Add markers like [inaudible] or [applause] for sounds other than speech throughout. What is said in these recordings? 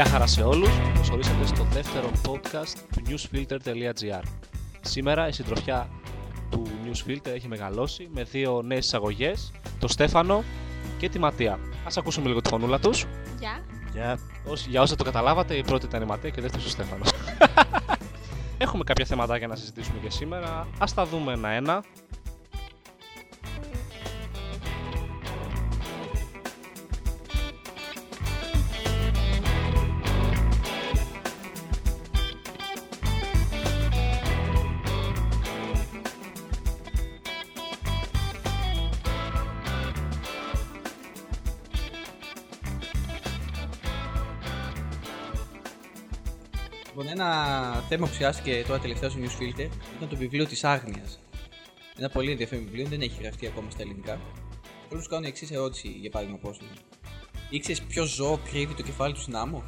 Γεια χαρά σε όλους, καλώς ορίσατε στο δεύτερο podcast του newsfilter.gr Σήμερα η συντροφιά του Newsfilter έχει μεγαλώσει με δύο νέες εισαγωγές, το Στέφανο και τη Ματία. Ας ακούσουμε λίγο τη φωνούλα τους. Γεια. Για Για όσα το καταλάβατε, η πρώτη ήταν η Ματία και η δεύτερη ο Στέφανος. [laughs] Έχουμε κάποια θεματάκια να συζητήσουμε και σήμερα. Ας τα δούμε ένα-ένα. Ένα θέμα που ψιάστηκε τώρα τελευταία στο Newsfilter ήταν το βιβλίο της Άγνοιας. Ένα πολύ ενδιαφέρον βιβλίο, δεν έχει γραφτεί ακόμα στα ελληνικά. Θέλω να σου κάνω εξής ερώτηση για παράδειγμα πώ Ήξερες ποιο ζώο κρύβει το κεφάλι του στην άμμο;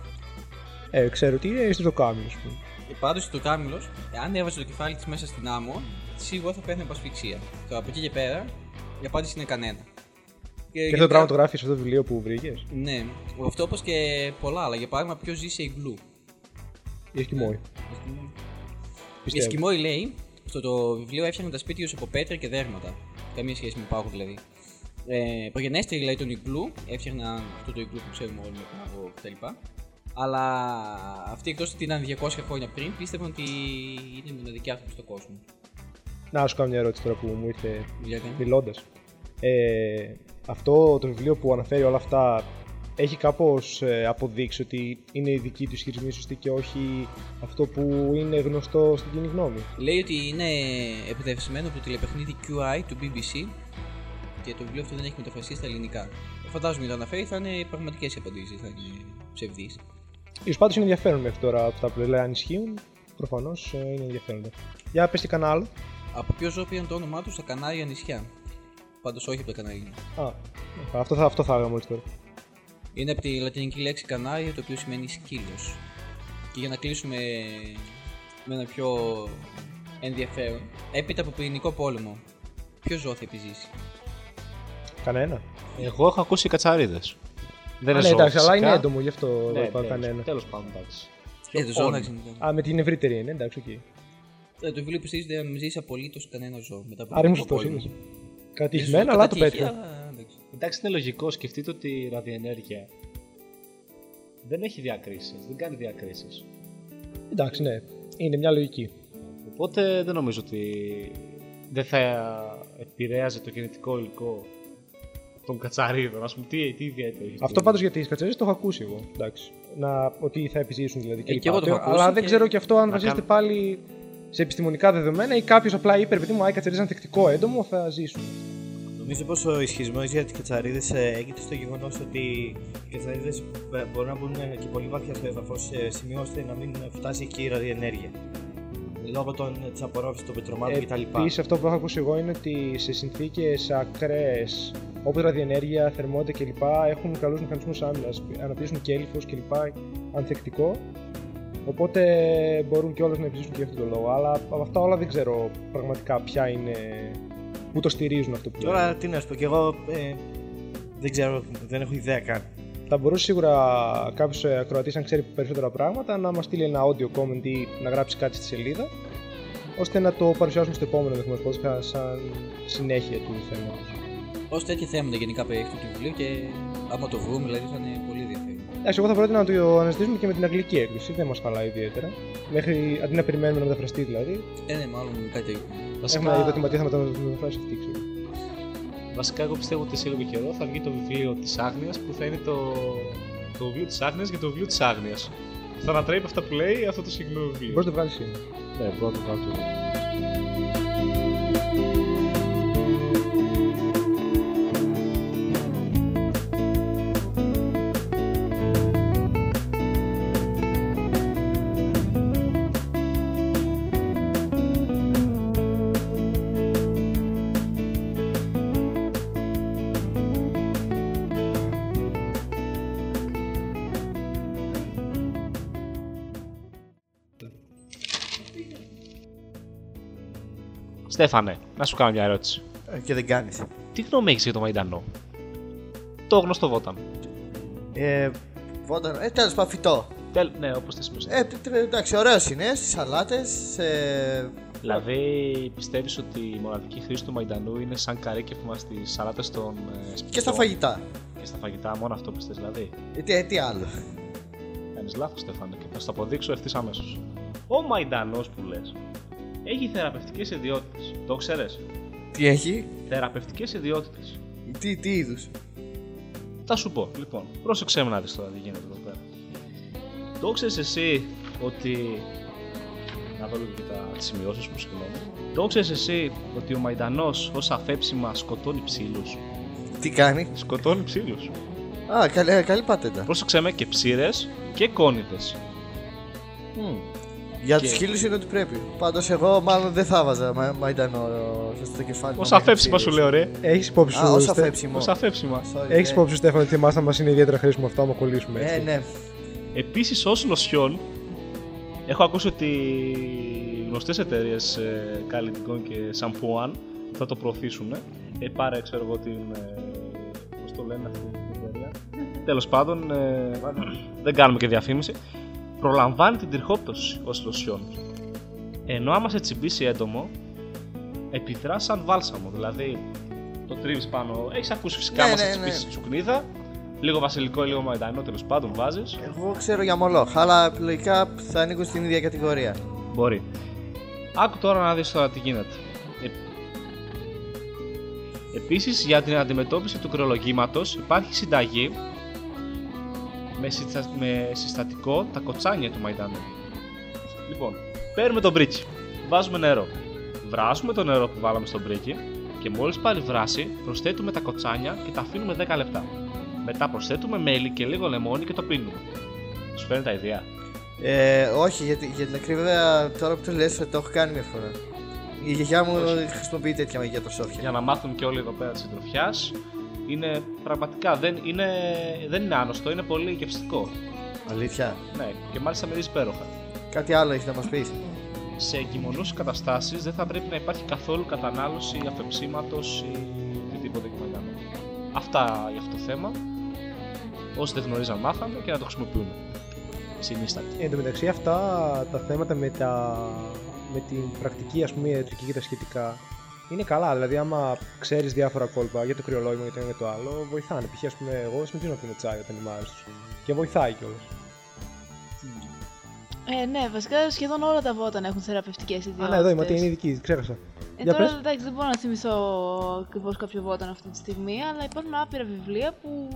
Ε, ξέρω τι είναι στο κάμιο, α πούμε. Και πάντως το κάμιλος, εάν έβαζε το κεφάλι της μέσα στην άμμο, σίγουρα θα πέθανε από ασφυξία. Τώρα από εκεί και πέρα, η απάντηση είναι κανένα. Και αυτό το πράγμα το γράφεις σε αυτό το βιβλίο που βρήκες; Ναι, αυτό όπως και πολλά άλλα. Για παράδειγμα, ποιος ζει σε ιγκλού. Οι Εσκιμόοι. Οι Πιστεύω. Εσκιμόοι λέει στο το βιβλίο έφτιαχναν τα σπίτια του από πέτρα και δέρματα. Καμία σχέση με πάγο δηλαδή. Ε, προγενέστεροι λέει τον Ιγκλού, έφτιαχναν αυτό το Ιγκλού που ξέρουμε όλοι με πάγο κτλ. Αλλά αυτοί εκτό ότι ήταν 200 χρόνια πριν, πίστευαν ότι είναι οι μοναδικοί άνθρωποι στον κόσμο. Να σου κάνω μια ερώτηση τώρα που μου ήρθε Για κάνε. μιλώντας. Ε, αυτό το βιβλίο που αναφέρει όλα αυτά έχει κάπως ε, αποδείξει ότι είναι η δική του ισχυρισμή σωστή και όχι αυτό που είναι γνωστό στην κοινή γνώμη. Λέει ότι είναι επιδευρισμένο από το τηλεπαιχνίδι QI του BBC και το βιβλίο αυτό δεν έχει μεταφραστεί στα ελληνικά. Φαντάζομαι ότι το αναφέρει θα είναι πραγματικές απαντήσεις, θα είναι ψευδείς. Ίσως πάντως είναι ενδιαφέρον μέχρι τώρα αυτά που λέει αν ισχύουν. Προφανώς είναι ενδιαφέροντα. Για πες τι κανένα άλλο. Από ποιο ζώο πήραν το όνομά τους στα Κανάρια νησιά; Πάντως όχι από τα Κανάρια. Α, αυτό θα, αυτό θα έλεγα μόλις τώρα. Είναι από τη λατινική λέξη Κανάρια, το οποίο σημαίνει σκύλος. Και για να κλείσουμε με ένα πιο ενδιαφέρον, έπειτα από πυρηνικό πόλεμο, ποιο ζώο θα επιζήσει; Κανένα. Εγώ έχω ακούσει κατσαρίδες. Δεν Α, ναι, ζώο, εντάξει, αλλά φυσικά. είναι έντομο γι' αυτό Ναι, δεν είπα τέλος, κανένα. τέλος πάντων, εντάξει. Ε, το ζώο Όλοι. εντάξει. είναι- Α, με την ευρύτερη είναι, εντάξει, οκ. Ε, Το βιβλίο υποστηρίζει ότι δεν ζήσει απολύτως κανένα ζώο μετά από Άρα είμαι πυρηνικό σωστός, πόλεμο; είδε. Κατηχημένο, αλλά το Κατά τύχη, πέτυχα. αλλά, εντάξει. Εντάξει, είναι λογικό. Σκεφτείτε ότι η ραδιενέργεια δεν έχει διακρίσεις, δεν κάνει διακρίσεις. Εντάξει, ναι. Είναι μια λογική. Οπότε δεν νομίζω ότι δεν θα επηρέαζε το γενετικό υλικό των κατσαρίδων. Ας πούμε, τι, τι ιδιαίτερο έχει Αυτό αυτό. πάντως για τις κατσαρίε το έχω ακούσει εγώ. Εντάξει. Να, ότι θα επιζήσουν δηλαδή. Ε, κλπ. και εγώ το έχω Αλλά ακούσει δεν και- ξέρω και αυτό αν Να βασίζεται κάνω- πάλι σε επιστημονικά δεδομένα ή κάποιος απλά είπε, παιδί μου, Α, οι κατσαρίε είναι ανθεκτικό έντομο, θα ζήσουν. Νομίζω πως ο ισχυρισμός για τις κατσαρίδε έγκυται στο γεγονός ότι οι κατσαρίδε μπορούν να μπουν και πολύ βαθιά στο έδαφος σε σημείο ώστε να μην φτάσει εκεί η ραδιενέργεια. Λόγω της απορρόφησης των πετρωμάτων κτλ. Επίσης, αυτό που έχω ακούσει εγώ είναι ότι σε συνθήκες ακραίες όπω ραδιενέργεια, θερμότητα κλπ. έχουν καλούς μηχανισμούς άμυνας. Αναπτύσσουν κέλυφο κλπ. ανθεκτικό. Οπότε μπορούν και όλες να επιζήσουν και για αυτόν τον λόγο. Αλλά από αυτά όλα δεν ξέρω πραγματικά ποια είναι. Πού το στηρίζουν αυτό που λένε. Τώρα τι να σου πω, και εγώ ε, δεν ξέρω, δεν έχω ιδέα καν. Θα μπορούσε σίγουρα κάποιος ακροατής, αν ξέρει περισσότερα πράγματα, να μας στείλει ένα audio comment ή να γράψει κάτι στη σελίδα, ώστε να το παρουσιάσουμε στο επόμενο ενδεχομένω podcast σαν συνέχεια του θέματος. Όσο τέτοια θέματα γενικά περιέχει το βιβλίο και άμα το βρούμε, δηλαδή θα είναι πολύ ενδιαφέρον. Εντάξει, εγώ θα πρότεινα να το αναζητήσουμε και με την αγγλική έκδοση, δεν μας χαλάει ιδιαίτερα. Μέχρι, αντί να περιμένουμε να μεταφραστεί δηλαδή. Ε, ναι, μάλλον κάτι τέτοιο. Βασικά, Έχουμε είδα ότι η Ματία θα μετα- μεταφράσει αυτή, ξέρω. βασικά, εγώ πιστεύω ότι σε λίγο καιρό θα βγει το βιβλίο της Άγνοιας που θα είναι το, το βιβλίο της Άγνοιας για το βιβλίο της Άγνοιας. Θα ανατρέπει αυτά που λέει αυτό το συγκεκριμένο βιβλίο. Μπορείς να το βγάλεις σήμερα. Ναι, μπορώ να το κάνω Στέφανε, να σου κάνω μια ερώτηση. Ε, Και δεν κάνεις. Τι γνώμη έχεις για το Μαϊντανό, Το γνωστό Βόταν. Ε, Βότανο. Ε, τέλος πάντων, φυτό. Τέλ, ναι, όπως θες πει. Ε, τ- τ- εντάξει, ωραίος είναι στις σαλάτες. Σε... Δηλαδή, πιστεύεις ότι η μοναδική χρήση του μαϊντανού είναι σαν καρέκευμα στι σαλάτες των ε, σπιτιών και στα φαγητά. Και στα φαγητά, μόνο αυτό πιστεύεις δηλαδή; Ε, τι, ε, τι άλλο. Κάνεις λάθος, Στέφανε, και θα σου το αποδείξω ευθύς αμέσως. Ο μαϊντανός που λες έχει θεραπευτικές ιδιότητες. Το ξέρει. Τι έχει, Θεραπευτικές ιδιότητες. τι, τι είδους; Θα σου πω, λοιπόν, πρόσεξε με να δεις τώρα τι γίνεται εδώ πέρα. Το ξέρεις εσύ ότι... Να δω λίγο και τα τις σημειώσεις μου, συγγνώμη. Το ξέρεις εσύ ότι ο Μαϊντανός ως αφέψιμα σκοτώνει ψήλους; Τι κάνει; Σκοτώνει ψήλους. Α, καλή, ε, καλή πατέντα. Πρόσεξε με και ψήρες και κόνιδες. Για Και- του χίλιου είναι ότι πρέπει. Πάντως, εγώ μάλλον δεν θα βάζα μα, μαϊντανό ε, στο κεφάλι. Ως μου. αφέψιμα σου λέω ρε. Έχεις υπόψη Α, σου. ω Στε- αφέψιμο. Ως αφέψιμα. Sorry, Έχεις ε. υπόψη σου, Στέφανο, ότι εμάς θα μας είναι ιδιαίτερα χρήσιμο αυτό άμα κολλήσουμε έτσι. Ε, ναι. Επίσης ως νοσιόν έχω ακούσει ότι γνωστές εταιρείες ε, καλλιτικών και σαμπουάν θα το προωθήσουν. Ε, πάρε ξέρω εγώ την... Ε, πώς το λένε αυτή την εταιρεία. Τέλος πάντων, ε, δεν κάνουμε και διαφήμιση. Προλαμβάνει την τριχόπτωση ως λοσιόν. Ενώ άμα σε τσιμπήσει έντομο, επιδράς σαν βάλσαμο. Δηλαδή, το τρίβεις πάνω. Έχεις ακούσει φυσικά Ναι, άμα σε ναι, ναι. τσιμπήσει τσουκνίδα. Λίγο βασιλικό, λίγο μαϊντανό τέλος πάντων βάζεις. Εγώ ξέρω για μολόχ, αλλά λογικά θα ανήκω στην ίδια κατηγορία. Μπορεί. Άκου τώρα να δεις τώρα τι γίνεται. Ε... Επίσης για την αντιμετώπιση του κρυολογήματος υπάρχει συνταγή με, συστα- με συστατικό τα κοτσάνια του μαϊντανού. Λοιπόν, παίρνουμε το μπρίκι, βάζουμε νερό, βράζουμε το νερό που βάλαμε στο μπρίκι και μόλις πάρει βράση προσθέτουμε τα κοτσάνια και τα αφήνουμε 10 λεπτά. Μετά προσθέτουμε μέλι και λίγο λεμόνι και το πίνουμε. Σου φαίνεται σαν ιδέα; Ε, όχι, γιατί, για την ακρίβεια τώρα που το λες το έχω κάνει μια φορά. Η γιαγιά μου χρησιμοποιεί τέτοια μαγεία τροσόφια. για να μάθουν και όλοι εδώ πέρα τη συντροφιάς. Είναι πραγματικά δεν είναι, δεν είναι άνοστο, είναι πολύ γευστικό. Αλήθεια; Ναι, και μάλιστα μυρίζει υπέροχα. Κάτι άλλο έχεις να μας πεις; Σε εγκυμονούς καταστάσεις δεν θα πρέπει να υπάρχει καθόλου κατανάλωση αφεψίματος ή οτιδήποτε εκμετάλλευμα. Αυτά για αυτό το θέμα. Όσοι δεν γνωρίζαν, μάθαμε και να το χρησιμοποιούμε. Συνίσταται. Εν τω μεταξύ αυτά τα θέματα με, τα, με την πρακτική ας πούμε ιατρική και τα σχετικά είναι καλά. Δηλαδή άμα ξέρεις διάφορα κόλπα για το κρυολόγημα για το ένα και το άλλο βοηθάνε. Π.χ. ας πούμε εγώ συνηθίζω να πίνω τσάι όταν είμαι άρρωστος και βοηθάει κιόλας. Ε, ναι, βασικά σχεδόν όλα τα βόταν έχουν θεραπευτικές ιδιότητε. Α, ναι, εδώ η Ματία είναι ειδική, ξέχασα. Ε, Για τώρα πες. εντάξει, δεν μπορώ να θυμηθώ ακριβώς κάποιο βόταν αυτή τη στιγμή, αλλά υπάρχουν άπειρα βιβλία που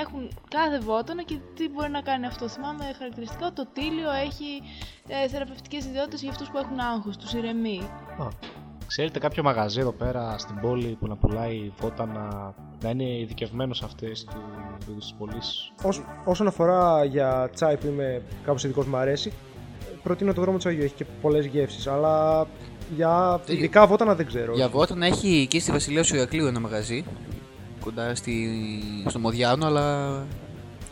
έχουν κάθε βότανο και τι μπορεί να κάνει αυτό. Θυμάμαι χαρακτηριστικά ότι το τίλιο έχει ε, θεραπευτικές ιδιότητες για αυτούς που έχουν άγχος, τους ηρεμεί. Α, Ξέρετε κάποιο μαγαζί εδώ πέρα στην πόλη που να πουλάει βότανα να είναι ειδικευμένος σε αυτές του είδους τις πωλήσεις. Ως, όσον αφορά για τσάι που είμαι κάπως ειδικός μου αρέσει, προτείνω το δρόμο του Αγίου, έχει και πολλές γεύσεις, αλλά για Τι- ειδικά βότανα δεν ξέρω. Για βόταν έχει εκεί στη Βασιλεία του Ηρακλείου ένα μαγαζί. Κοντά στη... στο Μοδιάνο, αλλά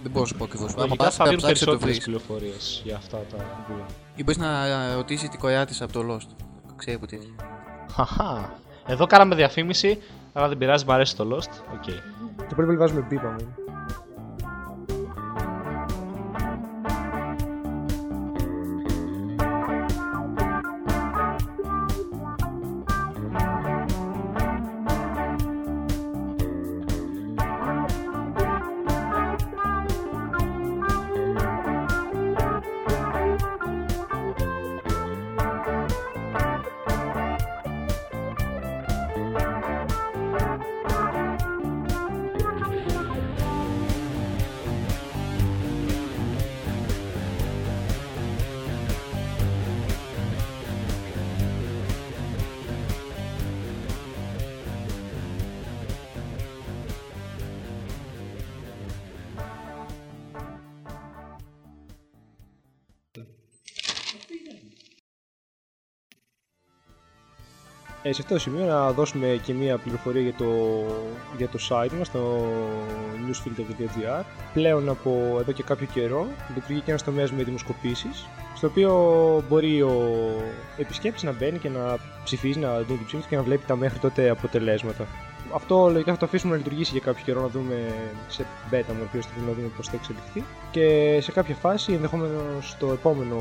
δεν μπορώ να σου πω ακριβώς. Λογικά θα δίνουν περισσότερες πληροφορίες για αυτά τα βιβλία. Ή μπορείς να ρωτήσεις την κοριά της από το Lost. Ξέρει που τέτοια. Χαχά. Εδώ κάναμε διαφήμιση, αλλά δεν πειράζει, μου αρέσει το Lost. Οκ. Το πρέπει να βάζουμε μπίπα μου. Ε, σε αυτό το σημείο να δώσουμε και μία πληροφορία για το, για το site μας, το newsfilter.gr. Πλέον από εδώ και κάποιο καιρό λειτουργεί και ένας τομέας με δημοσκοπήσεις, στο οποίο μπορεί ο επισκέπτης να μπαίνει και να ψηφίζει, να δίνει την ψήφο του και να βλέπει τα μέχρι τότε αποτελέσματα. Αυτό λογικά θα το αφήσουμε να λειτουργήσει για κάποιο καιρό, να δούμε σε beta μορφή, ώστε να δούμε πώς θα εξελιχθεί. Και σε κάποια φάση, ενδεχομένως στο επόμενο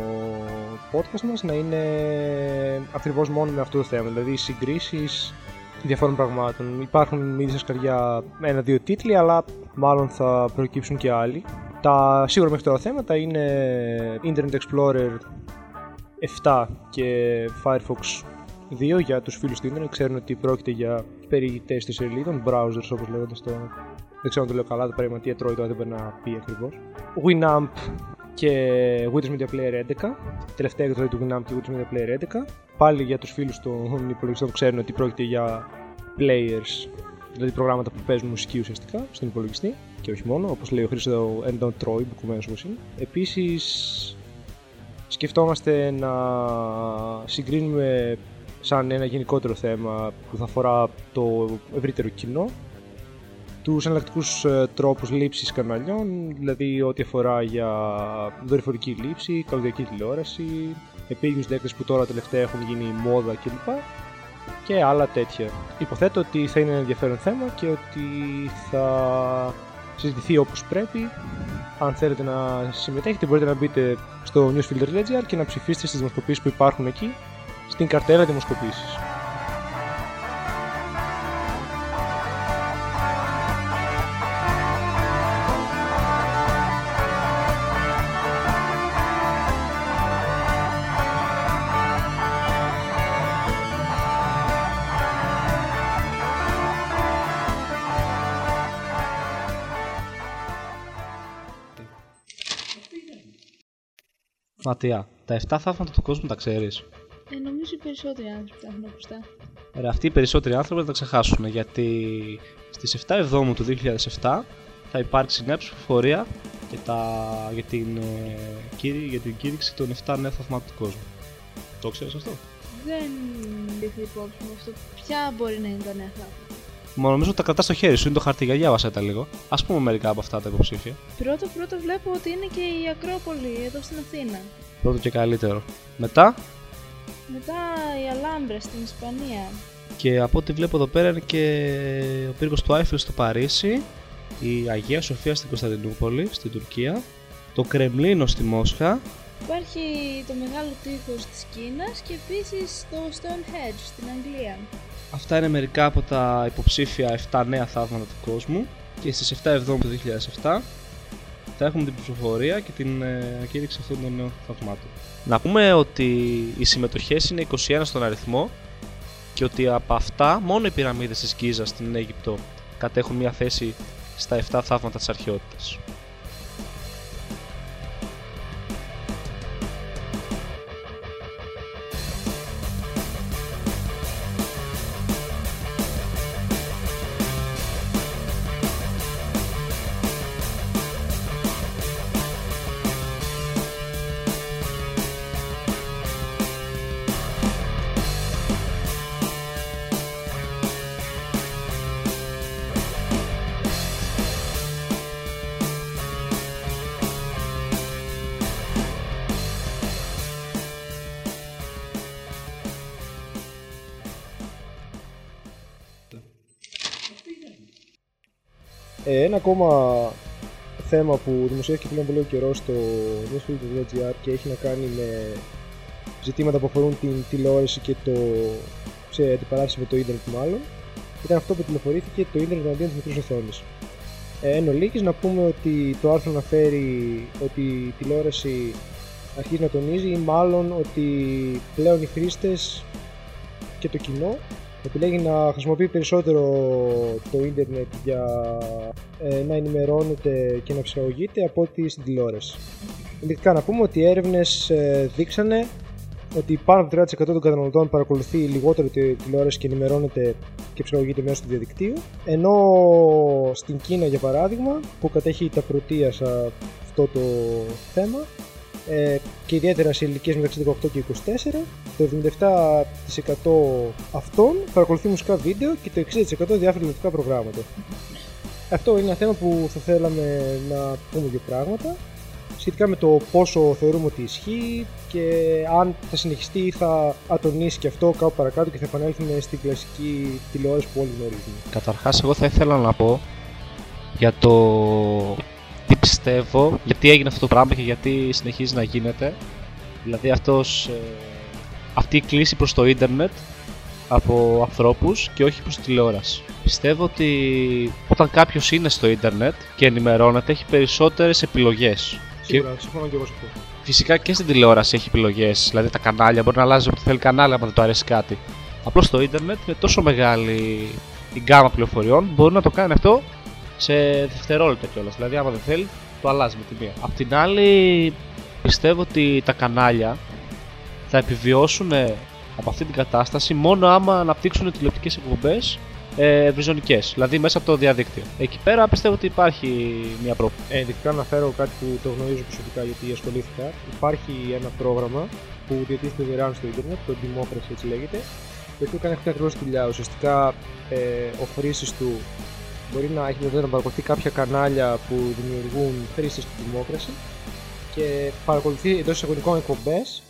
podcast μας, να είναι ακριβώς μόνο με αυτό το θέμα. Δηλαδή συγκρίσεις διαφόρων πραγμάτων. Υπάρχουν ήδη σας καρδιά ένα-δύο τίτλοι, αλλά μάλλον θα προκύψουν και άλλοι. Τα σίγουρα μέχρι τώρα θέματα είναι Internet Explorer 7 και Firefox 2 για τους φίλους του ίντερνετ. Ξέρουν ότι πρόκειται για περιηγητές των σελίδων, browsers όπως λέγονται στο... Δεν ξέρω αν το λέω καλά, το πραγματεία τρώει το δεν μπορεί να πει ακριβώς. Winamp και Windows Media Player 11. Τελευταία εκδοχή του Winamp και Windows Media Player 11. Πάλι για τους φίλους των υπολογιστών ξέρουν ότι πρόκειται για players, δηλαδή προγράμματα που παίζουν μουσική ουσιαστικά στον υπολογιστή και όχι μόνο, όπως λέει ο Χρήστος Endon Troy, μπουκουμένος όπως είναι. Επίσης, σκεφτόμαστε να συγκρίνουμε σαν ένα γενικότερο θέμα που θα αφορά το ευρύτερο κοινό τους εναλλακτικούς ε, τρόπους λήψης καναλιών, δηλαδή ό,τι αφορά για δορυφορική λήψη, καλωδιακή τηλεόραση, επίγειους δέκτες που τώρα τελευταία έχουν γίνει μόδα κλπ. Και άλλα τέτοια. Υποθέτω ότι θα είναι ένα ενδιαφέρον θέμα και ότι θα συζητηθεί όπως πρέπει. Αν θέλετε να συμμετέχετε μπορείτε να μπείτε στο newsfilter.gr και να ψηφίσετε στις δημοσκοπήσεις που υπάρχουν εκεί στην καρτέλα δημοσκοπήσεις. Ματιά, τα 7 θαύματα του κόσμου τα ξέρεις. Ε, νομίζω οι περισσότεροι άνθρωποι τα έχουν ακουστά. Ωραία, αυτοί οι περισσότεροι άνθρωποι θα τα ξεχάσουν γιατί στις 7 Εβδόμου του 2007 θα υπάρξει νέα ψηφοφορία για, τα, για, την, ε, κήρυ- για την κήρυξη των 7 νέων θαυμάτων του κόσμου. Το ξέρεις αυτό; Δεν ήρθε υπόψη μου αυτό. Ποια μπορεί να είναι τα νέα θαύματα; Μα νομίζω ότι τα κρατάς στο χέρι σου, είναι το χαρτί για διάβασα τα λίγο. Α πούμε μερικά από αυτά τα υποψήφια. Πρώτο πρώτο βλέπω ότι είναι και η Ακρόπολη εδώ στην Αθήνα. Πρώτο και καλύτερο. Μετά, Μετά η Αλάμπρα στην Ισπανία. και από ό,τι βλέπω εδώ πέρα είναι και ο πύργος του Άιφελ στο Παρίσι, η Αγία Σοφία στην Κωνσταντινούπολη, στην Τουρκία, το Κρεμλίνο στη Μόσχα, Υπάρχει το μεγάλο τείχος της Κίνας και επίσης το Stonehenge στην Αγγλία. Αυτά είναι μερικά από τα υποψήφια 7 νέα θαύματα του κόσμου και στις 7 Εβδόμου του 2007 θα έχουμε την ψηφοφορία και την ε, ανακήρυξη αυτών των νέων θαυμάτων. Να πούμε ότι οι συμμετοχές είναι 21 στον αριθμό και ότι από αυτά μόνο οι πυραμίδες της Γκίζας στην Αίγυπτο κατέχουν μια θέση στα 7 θαύματα της αρχαιότητας. Ακόμα θέμα που δημοσιεύτηκε πριν από λίγο καιρό στο newsfilter.gr και έχει να κάνει με ζητήματα που αφορούν την τηλεόραση και το σε αντιπαράθεση με το ίντερνετ μάλλον ήταν αυτό που τηλεφορήθηκε το ίντερνετ αντίον της μικρής οθόνης. Ε, εν ολίγης, να πούμε ότι το άρθρο αναφέρει ότι η τηλεόραση αρχίζει να τονίζει ή μάλλον ότι πλέον οι χρήστες και το κοινό επιλέγει να χρησιμοποιεί περισσότερο το ίντερνετ για ε, να ενημερώνεται και να ψυχαγωγείται από ότι στην τηλεόραση. Ενδεικτικά να πούμε ότι οι έρευνες ε, δείξανε ότι πάνω από το 30% των καταναλωτών παρακολουθεί λιγότερο τη τηλεόραση και ενημερώνεται και ψυχαγωγείται μέσω του διαδικτύου. Ενώ στην Κίνα, για παράδειγμα, που κατέχει τα πρωτεία σε αυτό το θέμα, ε, και ιδιαίτερα σε ηλικίες μεταξύ 18 και 24, το 77% αυτών παρακολουθεί μουσικά βίντεο και το 60% διάφορα ηλεκτρικά προγράμματα. Αυτό είναι ένα θέμα που θα θέλαμε να πούμε δύο πράγματα. σχετικά με το πόσο θεωρούμε ότι ισχύει και αν θα συνεχιστεί ή θα ατονίσει και αυτό κάπου παρακάτω και θα επανέλθουμε στην κλασική τηλεόραση που όλοι γνωρίζουμε. Καταρχάς εγώ θα ήθελα να πω για το τι πιστεύω, γιατί έγινε αυτό το πράγμα και γιατί συνεχίζει να γίνεται. Δηλαδή αυτός, ε, αυτή η κλίση προς το ίντερνετ από ανθρώπους και όχι προς τη τηλεόραση. Πιστεύω ότι όταν κάποιος είναι στο ίντερνετ και ενημερώνεται έχει περισσότερες επιλογές. Σίγουρα, συμφωνώ και εγώ σε αυτό. Φυσικά και στην τηλεόραση έχει επιλογές. Δηλαδή τα κανάλια μπορεί να αλλάζει όποτε θέλει κανάλια άμα δεν του αρέσει κάτι. Απλώς στο ίντερνετ με τόσο μεγάλη η γκάμα πληροφοριών μπορεί να το κάνει αυτό σε δευτερόλεπτα κιόλας. Δηλαδή, άμα δεν θέλει, το αλλάζει με τη μία. Απ' την άλλη, πιστεύω ότι τα κανάλια θα επιβιώσουν από αυτή την κατάσταση μόνο άμα αναπτύξουν τηλεοπτικές εκπομπές ε, ευρυζωνικές, δηλαδή μέσα από το διαδίκτυο. Εκεί πέρα πιστεύω ότι υπάρχει μια πρόκληση. Ε, ειδικά να φέρω κάτι που το γνωρίζω προσωπικά γιατί ασχολήθηκα. Υπάρχει ένα πρόγραμμα που διατίθεται δωρεάν στο Ιντερνετ, το Democracy έτσι λέγεται, το οποίο κάνει αυτή ακριβώς δουλειά. Ουσιαστικά ε, ο χρήστη του μπορεί να έχει δυνατότητα να παρακολουθεί κάποια κανάλια που δημιουργούν χρήστες του Democracy και παρακολουθεί εντός εισαγωγικών εκπομπές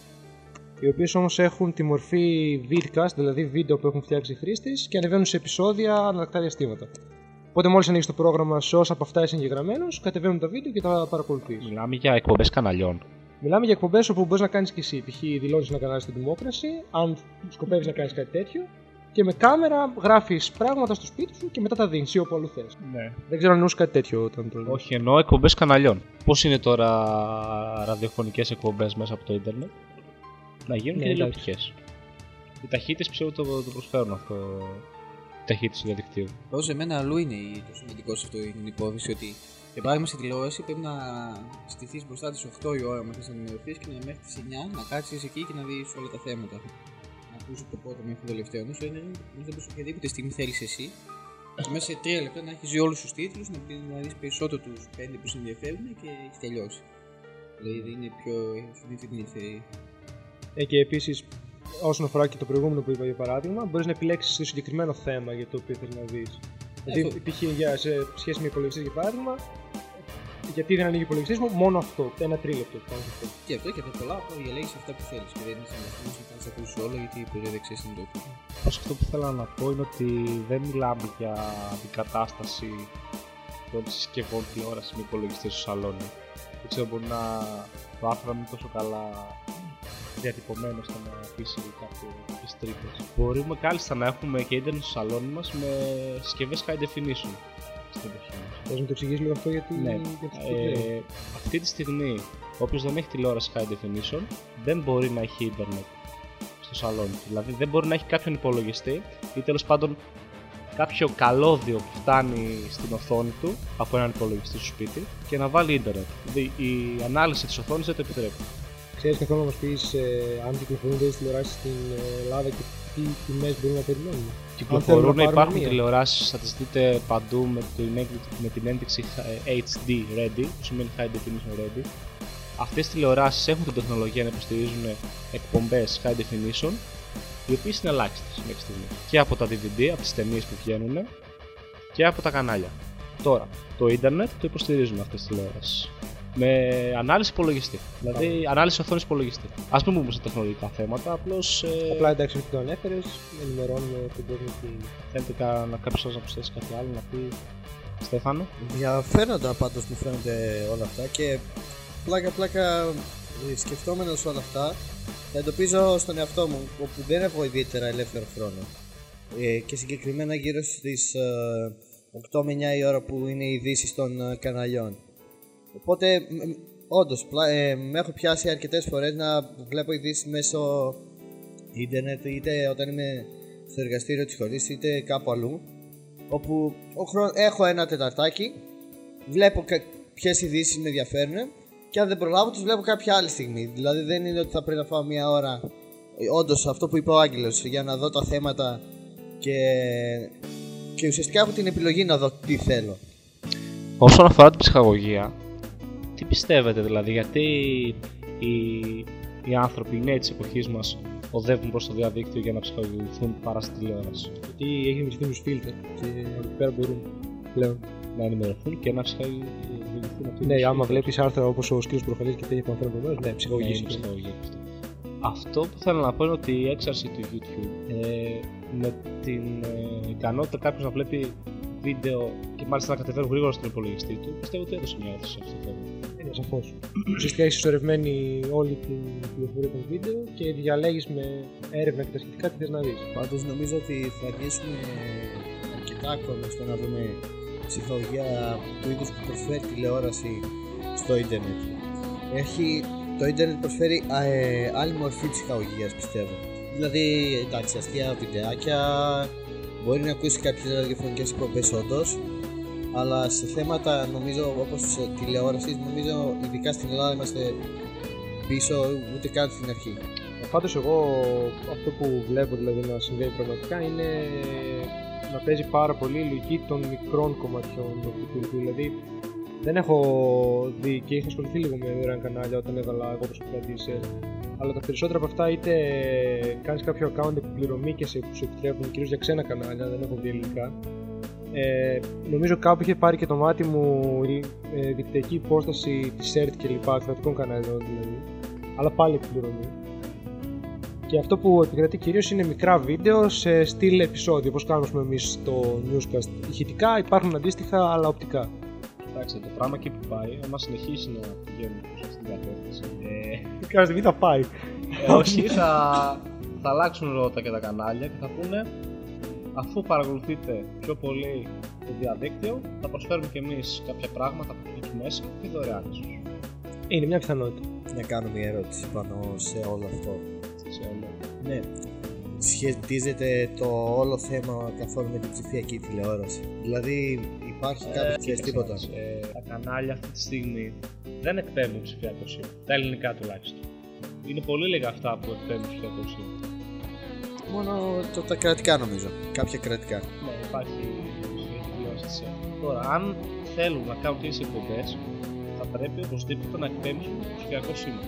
οι οποίες όμως έχουν τη μορφή vidcast, δηλαδή βίντεο που έχουν φτιάξει οι χρήστες και ανεβαίνουν σε επεισόδια ανατακτά διαστήματα. Οπότε μόλις ανοίξεις το πρόγραμμα σε όσα από αυτά είσαι εγγεγραμμένος, κατεβαίνουν τα βίντεο και τα παρακολουθείς. Μιλάμε για εκπομπές καναλιών. Μιλάμε για εκπομπές όπου μπορείς να κάνεις και εσύ. Π.χ. δηλώνεις ένα κανάλι στην Democracy, αν σκοπεύεις να κάνεις κάτι τέτοιο, και με κάμερα γράφεις πράγματα στο σπίτι σου και μετά τα δίνεις ή όπου αλλού θες. Ναι. Δεν ξέρω αν εννοούσες κάτι τέτοιο όταν το λέω. Όχι, εννοώ εκπομπές καναλιών. Πώς είναι τώρα ραδιοφωνικές εκπομπές μέσα από το Ίντερνετ, να γίνουν Ναι, και εντάξει. τηλεοπτικέ. Οι ταχύτητες πιστεύω το, το προσφέρουν αυτό. Η ταχύτητα του διαδικτύου. Όσο σε μένα αλλού είναι η- το σημαντικό σε αυτό την υπόθεση ότι για παράδειγμα στη τηλεόραση πρέπει να στηθείς μπροστά τι 8 η ώρα μετά να ενημερωθεί και να μέχρι τις 9 να κάτσεις εκεί και να δεις όλα τα θέματα. Να ακούσει το πρώτο μέχρι το τελευταίο. Ενώ στο ίντερνετ δεν μπορεί οποιαδήποτε στιγμή θέλεις εσύ και μέσα σε 3 λεπτά να έχεις δει όλους τους τίτλους, να, πει- να δεις περισσότερο τους 5 που σε ενδιαφέρουν και έχεις τελειώσει. Δηλαδή είναι πιο. σου δίνει την ελευθερία. Ε, και επίσης, όσον αφορά και το προηγούμενο που είπα για παράδειγμα, μπορείς να επιλέξεις το συγκεκριμένο θέμα για το οποίο θε να δεις. Δηλαδή, Αυτό. π.χ. για σε σχέση με υπολογιστή για παράδειγμα, γιατί δεν ανοίγει ο υπολογιστής μου, μόνο αυτό. Ένα τρίλεπτο πάνω σε αυτό. Και αυτό και τα πολλά απλά διαλέγεις αυτά που θέλεις. Και δεν είσαι αναγκασμένο να κάνει ακούσει όλα γιατί οι περιόδεξε είναι το ίδιο. Όσο αυτό που θέλω να πω είναι ότι δεν μιλάμε για αντικατάσταση των συσκευών τηλεόρασης με υπολογιστή στο σαλόνι. Δεν ξέρω, μπορεί να το άρθρο να μην είναι τόσο καλά διατυπωμένο ώστε να αφήσει κάποιε τρύπες. Μπορούμε κάλλιστα να έχουμε και ίντερνετ στο σαλόνι μας με συσκευές high definition στην εποχή μα. Θες να το εξηγήσεις λίγο αυτό γιατί. Ναι. για τους που Ε, αυτή τη στιγμή, όποιος δεν έχει τηλεόραση high definition, δεν μπορεί να έχει ίντερνετ στο σαλόνι του. Δηλαδή δεν μπορεί να έχει κάποιον υπολογιστή ή τέλος πάντων κάποιο καλώδιο που φτάνει στην οθόνη του από έναν υπολογιστή στο σπίτι και να βάλει ίντερνετ. Δηλαδή η ανάλυση της οθόνης δεν το επιτρέπει. Ξέρεις καθόλου να μας πεις ε, αν κυκλοφορούν τέτοιες τηλεοράσεις στην ε, Ελλάδα και τι τιμές μπορούν να περιμένουν. Κυκλοφορούν, θέλουμε να πάρουμε υπάρχουν μία. τηλεοράσεις, θα τις δείτε παντού με την, έκδη- με την ένδειξη ε, HD Ready, που σημαίνει High Definition Ready. Αυτές οι τηλεοράσεις έχουν την τεχνολογία να υποστηρίζουν εκπομπές High Definition, οι οποίες είναι ελάχιστες μέχρι στιγμής. Και από τα DVD, από τις ταινίες που βγαίνουν και από τα κανάλια. Τώρα, το ίντερνετ το υποστηρίζουν αυτές τις τηλεοράσεις. Με ανάλυση υπολογιστή. Δηλαδή, ανάλυση οθόνης υπολογιστή. Α πούμε όμως σε τεχνολογικά θέματα, απλώς. Ε, Απλά εντάξει, επειδή το ανέφερε, ενημερώνουμε τον κόσμο ότι. Θέλετε κα- να κάποιος σας να προσθέσει κάτι άλλο να πει. Στέφανο; Ενδιαφέροντα πάντως μου φαίνονται όλα αυτά και πλάκα πλάκα ε, σκεφτόμενος όλα αυτά θα εντοπίζω στον εαυτό μου όπου δεν έχω ιδιαίτερα ελεύθερο χρόνο ε, και συγκεκριμένα γύρω στις ε, 8 με 9 η ώρα που είναι οι ειδήσει των ε, καναλιών. Οπότε μ, μ, όντως πλά- ε, με έχω πιάσει αρκετές φορές να βλέπω ειδήσεις μέσω ίντερνετ είτε όταν είμαι στο εργαστήριο της σχολής είτε κάπου αλλού όπου ο χρόνο, έχω ένα τεταρτάκι, βλέπω κα, ποιες ειδήσεις με ενδιαφέρουν και αν δεν προλάβω τους βλέπω κάποια άλλη στιγμή. Δηλαδή δεν είναι ότι θα πρέπει να φάω μια ώρα. Όντως αυτό που είπε ο Άγγελος για να δω τα θέματα και, και ουσιαστικά έχω την επιλογή να δω τι θέλω. Όσον αφορά την ψυχαγωγία, τι πιστεύετε δηλαδή, γιατί οι, οι άνθρωποι, οι νέοι της εποχής μας, οδεύουν προς το διαδίκτυο για να ψυχαγωγηθούν παρά στη τηλεόραση. Γιατί έχει μυστήρου φίλτερ και από εκεί πέρα μπορούν πλέον. Να ενημερωθούν και να ψυχαγωγηθούν. υπολογιστή να Ναι, άμα βλέπεις άρθρα όπως ο Σκύλο Προχαλή και τέτοια που αναφέραμε προηγουμένω, ναι, ψυχολογική είναι είναι. ψυχολογία αυτό. Αυτό που θέλω να πω είναι ότι η έξαρση του YouTube ε, με την ε, ικανότητα κάποιος να βλέπει βίντεο και μάλιστα να κατεβαίνει γρήγορα στον υπολογιστή του, πιστεύω ότι έδωσε μια όθηση σε αυτό το θέμα. Είναι σαφώς. Ουσιαστικά έχει συσσωρευμένη όλη την πληροφορία των βίντεο και διαλέγεις με έρευνα και τα σχετικά τι θες να δεις. Πάντως νομίζω ότι θα αργήσουμε αρκετά ακόμα στο να δούμε ψυχολογία του είδους που προσφέρει τηλεόραση στο ίντερνετ. Έχει, το ίντερνετ προσφέρει α, ε, άλλη μορφή ψυχολογία πιστεύω. Δηλαδή, εντάξει, αστεία βιντεάκια, μπορεί να ακούσει κάποιες ραδιοφωνικές εκπομπές όντως, αλλά σε θέματα νομίζω όπως τηλεόρασης, νομίζω ειδικά στην Ελλάδα είμαστε πίσω ούτε καν στην αρχή. Πάντως, εγώ αυτό που βλέπω δηλαδή να συμβαίνει πραγματικά είναι να παίζει πάρα πολύ η λογική των μικρών κομματιών του YouTube. Δηλαδή, δεν έχω δει και είχα ασχοληθεί λίγο με δωρεάν κανάλια όταν έβαλα εγώ προσωπικά DSL. Αλλά τα περισσότερα από αυτά είτε κάνεις κάποιο account επιπληρωμή και σε, σου επιτρέπουν κυρίως για ξένα κανάλια, δεν έχω δει ελληνικά. Ε, νομίζω κάπου είχε πάρει και το μάτι μου η ε, δικτυακή υπόσταση της CERT και λοιπά, κρατικών κανάλιων δηλαδή. Αλλά πάλι επιπληρωμή. Και αυτό που επικρατεί κυρίως είναι μικρά βίντεο σε στυλ επεισόδιο, όπως κάνουμε εμείς στο newscast. Ηχητικά υπάρχουν αντίστοιχα, αλλά οπτικά. Κοιτάξτε, το πράγμα εκεί που πάει, άμα συνεχίσει να πηγαίνει προς στην κατεύθυνση. Ε, [laughs] Κάτσε, μην θα πάει. ε, όχι, θα, θα αλλάξουν ρότα και τα κανάλια και θα πούνε αφού παρακολουθείτε πιο πολύ το διαδίκτυο, θα προσφέρουμε κι εμείς κάποια πράγματα από εκεί μέσα και δωρεάν ίσως. Είναι μια πιθανότητα. Να κάνω μια ερώτηση πάνω σε όλο αυτό. Σε όλο. Ναι. Σχετίζεται το όλο θέμα καθόλου με την ψηφιακή τηλεόραση. Δηλαδή υπάρχει κάποιο ξέρεις τίποτα. Ε, τα κανάλια αυτή τη στιγμή δεν εκπέμπουν ψηφιακό σήμα. Τα ελληνικά τουλάχιστον. Είναι πολύ λίγα αυτά που εκπέμπουν ψηφιακό σήμα. Μόνο το, τα κρατικά νομίζω. Κάποια κρατικά. Ναι, υπάρχει ψηφιακή τηλεόραση της ΕΡΤ. Τώρα, αν θέλουν να κάνουν τέτοιε εκπομπές, θα πρέπει οπωσδήποτε να εκπέμψουν το ψηφιακό σήμα.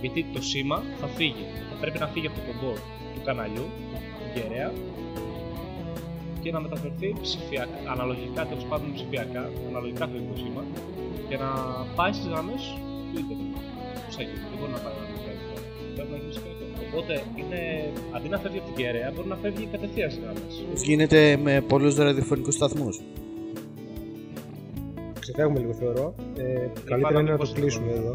Γιατί το σήμα θα φύγει. Θα πρέπει να φύγει από το κομπό του καναλιού, του γεραία, και να μεταφερθεί ψηφιακά, αναλογικά τέλος πάντων ψηφιακά, αναλογικά φύγει το σήμα, και να πάει στις γραμμές του Ιντερνετ. Πώς θα γίνει, δεν μπορεί να πάει αναλογικά. Πρέπει να γίνει ψηφιακό. Οπότε είναι, αντί να φεύγει από την κεραία, μπορεί να φεύγει κατευθείαν στις γραμμές. Πώς γίνεται με πολλούς ραδιοφωνικούς σταθμούς. Ξεφεύγουμε λίγο θεωρώ. Ε, καλύτερα πάμε είναι να πώς το το κλείσουμε κάνουμε. εδώ.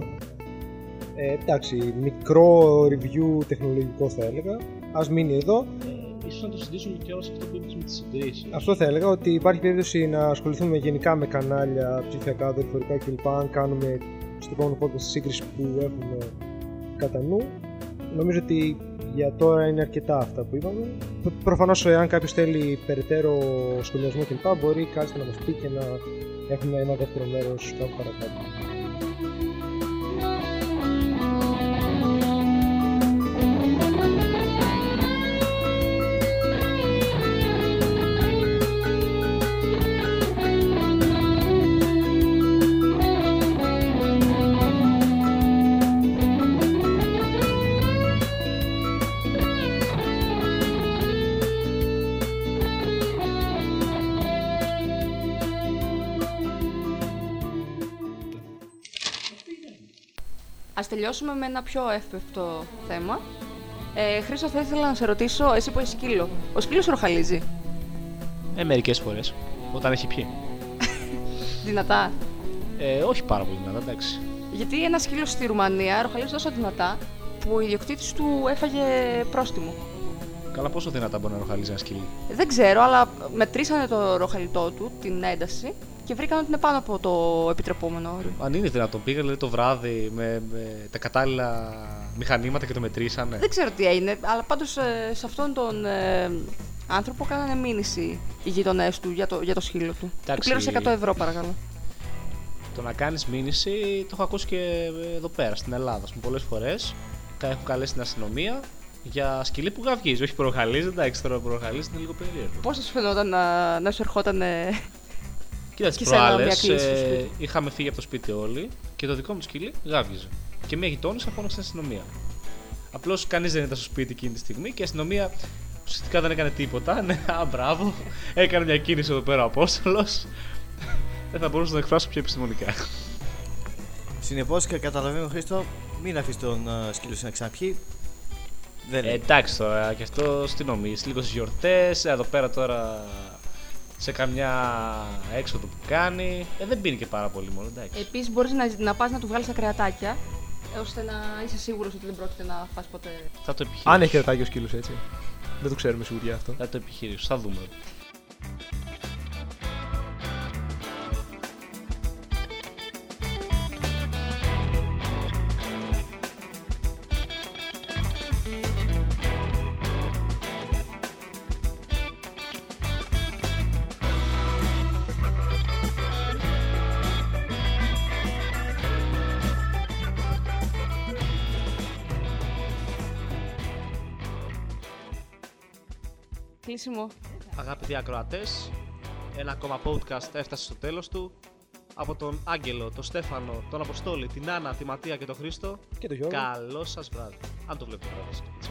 Ε, εντάξει, μικρό review τεχνολογικό θα έλεγα. Α μείνει εδώ. Ε, ίσως να το συζητήσουμε και όλο αυτό που είπες με τις συγκρίσεις. Αυτό θα έλεγα ότι υπάρχει περίπτωση να ασχοληθούμε γενικά με κανάλια ψηφιακά, δορυφορικά κλπ. Αν κάνουμε στο επόμενο podcast τη σύγκριση που έχουμε κατά νου. Νομίζω ότι για τώρα είναι αρκετά αυτά που είπαμε. Προφανώς, εάν κάποιος θέλει περαιτέρω σχολιασμό κλπ., μπορεί κάλλιστα να μας πει και να έχουμε ένα δεύτερο μέρος κάπου παρακάτω. Ας τελειώσουμε με ένα πιο εύπευτο θέμα. Ε, Χρήστο, θα ήθελα να σε ρωτήσω, εσύ που έχεις σκύλο. Ο σκύλος ροχαλίζει; Ε, μερικές φορές. Όταν έχει πιει. [laughs] Δυνατά. Ε, όχι πάρα πολύ δυνατά, εντάξει. Γιατί ένα σκύλος στη Ρουμανία ροχαλίζει τόσο δυνατά που ο ιδιοκτήτης του έφαγε πρόστιμο. Καλά, πόσο δυνατά μπορεί να ροχαλίζει ένα σκυλί. Δεν ξέρω, αλλά μετρήσανε το ροχαλιτό του, την ένταση, και βρήκαν ότι είναι πάνω από το επιτρεπόμενο όριο. Αν είναι δυνατόν, πήγα δηλαδή, το βράδυ με, με τα κατάλληλα μηχανήματα και το μετρήσανε. Δεν ξέρω τι έγινε, αλλά πάντως σε αυτόν τον ε, άνθρωπο κάνανε μήνυση οι γειτονές του για το, για το σκύλο του. Και Εντάξει. πλήρωσε 100 ευρώ, παρακαλώ. Το να κάνεις μήνυση το έχω ακούσει και εδώ πέρα στην Ελλάδα. Πολλέ πολλές φορές τα έχουν καλέσει στην αστυνομία για σκυλί που γαυγίζει. Όχι που ροχαλίζει, εντάξει, τώρα που ροχαλίζει είναι λίγο περίεργο. Πώς θα σου φαινόταν να, να σου ερχόταν. Ε, Κοίτα, τις Και σένα προάλλες μια κλίση στο σπίτι. είχαμε φύγει από το σπίτι όλοι και το δικό μου σκυλί γάβγιζε. Και μια γειτόνισσα φώναξε στην αστυνομία. Απλώς κανείς δεν ήταν στο σπίτι εκείνη τη στιγμή και η αστυνομία ουσιαστικά δεν έκανε τίποτα. Ναι, α, μπράβο. Έκανε μια κίνηση εδώ πέρα ο Απόστολος. δεν θα μπορούσα να το εκφράσω πιο επιστημονικά. Συνεπώς και καταλαβαίνω, Χρήστο, μην αφήσεις τον ε, σκύλο σου να ξαναπιεί. Δεν Ε, είναι. εντάξει τώρα, και αυτό τι νομίζει. Λίγο στι γιορτές, εδώ πέρα τώρα σε καμιά έξοδο που κάνει. Ε, δεν πίνει και πάρα πολύ μόνο, εντάξει. Επίσης, μπορείς να, να πας να του βγάλεις τα κρεατάκια, ε, ώστε να είσαι σίγουρος ότι δεν πρόκειται να φας ποτέ. Θα το επιχειρήσω. Αν έχει κρατάκι ο σκύλος έτσι. Δεν το ξέρουμε σίγουρα αυτό. Θα το επιχειρήσω, θα δούμε. Κλείσιμο. Αγαπητοί ακροατές, ένα ακόμα podcast έφτασε στο τέλος του. Από τον Άγγελο, τον Στέφανο, τον Αποστόλη, την Άννα, τη Ματία και τον Χρήστο. Και το Γιώργο. Καλό σας βράδυ. Αν το βλέπετε βράδυ.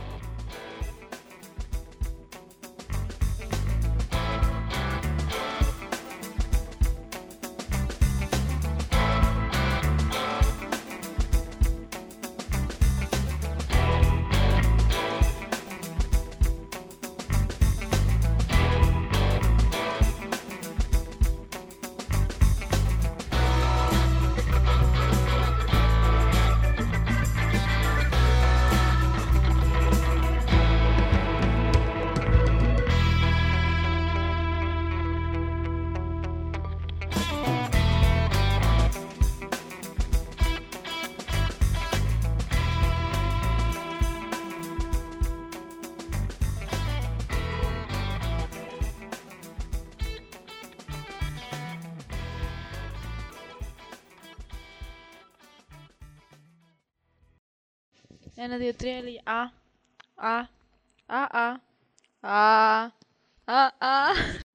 Έτσι. Ένα, δύο, τρία, έλεγε Α, Α, Α, Α, Α,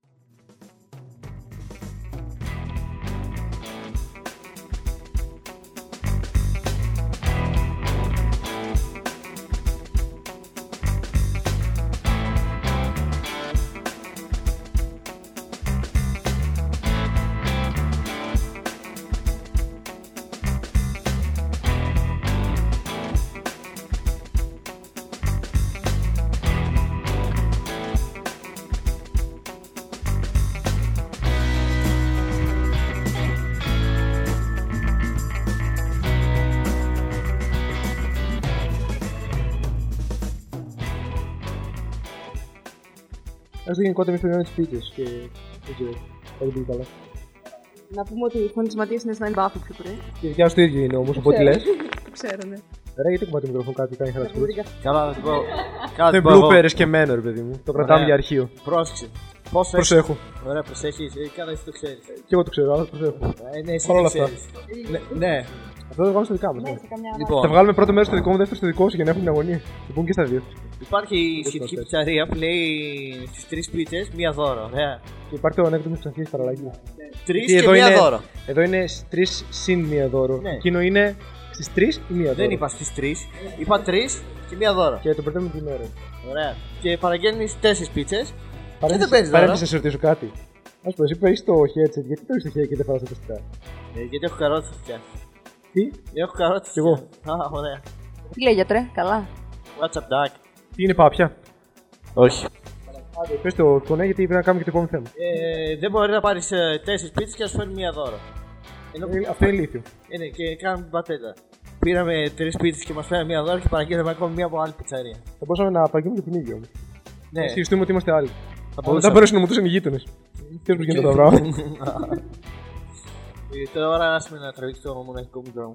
Α, Α. Α το γενικότερα με τι πίτσε και δεν ξέρω. Δεν πήγε καλά. Να πούμε ότι η φωνή της Ματίας είναι σαν μπάφη πιο πριν. Και η δικιά σου το ίδιο είναι όμως, οπότε λες. Το [laughs] ξέρω, ναι. Ρε, γιατί κομμάτι το μικρόφωνο κάτι κάνει χαρακτήρα. Καλά, να την πω. Κάτι Δεν πω εγώ. bloopers και μένω, ρε παιδί μου. Το κρατάμε Ωραία. για αρχείο. Πρόσεξε. Πόσο Προσέχω. έχεις- Ωραία, προσέχεις. Καλά, εσύ το ξέρεις. Και εγώ το ξέρω, αλλά προσέχω. Ε, ναι, εσύ Παρ' όλα το αυτά. ξέρεις. Ναι, ναι. Αυτό το βγάλουμε στα δικά μα. Θα Λοιπόν, βγάλουμε πρώτο μέρος στο δικό μου, δεύτερο στο δικό σου για να έχουμε την αγωνία. Θα πούμε και στα δύο. υπάρχει η σχετική πιτσαρία που λέει στις τρεις πίτσε μία δώρο. Ωραία. Και υπάρχει το ανέκδοτο της αρχή παραλλαγή. Τρεις Γιατί και εδώ μία είναι- δώρο. Εδώ είναι στι 3 συν μία δώρο. Ναι. Εκείνο είναι στις 3 ή μία δώρο. Δεν είπα στις τρεις. Είπα τρεις και μία δώρο. Και το μπερδεύουμε την ώρα. Ωραία. Και παραγγέλνεις τέσσερις πίτσες. Παρέμβησε δεν παίζεις δώρο. παρέμβησε να σε ρωτήσω κάτι. Α πούμε, εσύ που έχει το headset, γιατί το έχεις το headset και δεν φάει τα ακουστικά. Ε, γιατί έχω καρότη στο φτιάχνει. Τι, Έχω καρότη. Κι εγώ. Α, ωραία. Τι λέει γιατρέ, καλά. What's up, Doc. τι είναι πάπια; Όχι. Άντε, πες το κονέ γιατί πρέπει να κάνουμε και το επόμενο θέμα. Ε, δεν μπορεί να πάρεις τέσσερις πίτσε και να σου φέρει μία δώρο. Ενώ Ε, Αυτό είναι ηλίθιο. Ε, ναι, και κάνουμε την πατέντα. Πήραμε τρεις πίτσες και μας φέρανε μία δώρο και παραγγείλαμε ακόμη μία από άλλη πιτσαρία. Θα μπορούσαμε να παγγείλουμε και την ίδια όμως. Ναι, Να ισχυριστούμε ότι είμαστε άλλοι. θα Αλλά μπορούσαμε. δεν μπορέσουν να μου δώσουν οι γείτονες. [laughs] Τι πώς γίνεται τα πράγματα. [laughs] Ε, Τώρα άσε με να τραβήξει το μοναχικό μου δρόμο.